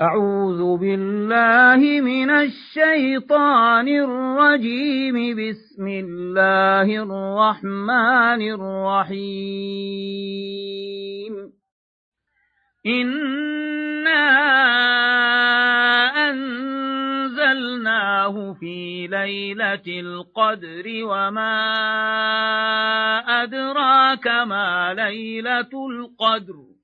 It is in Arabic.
أعوذ بالله من الشيطان الرجيم. بسم الله الرحمن الرحيم. إنا أنزلناه في ليلة القدر وما أدراك ما ليلة القدر.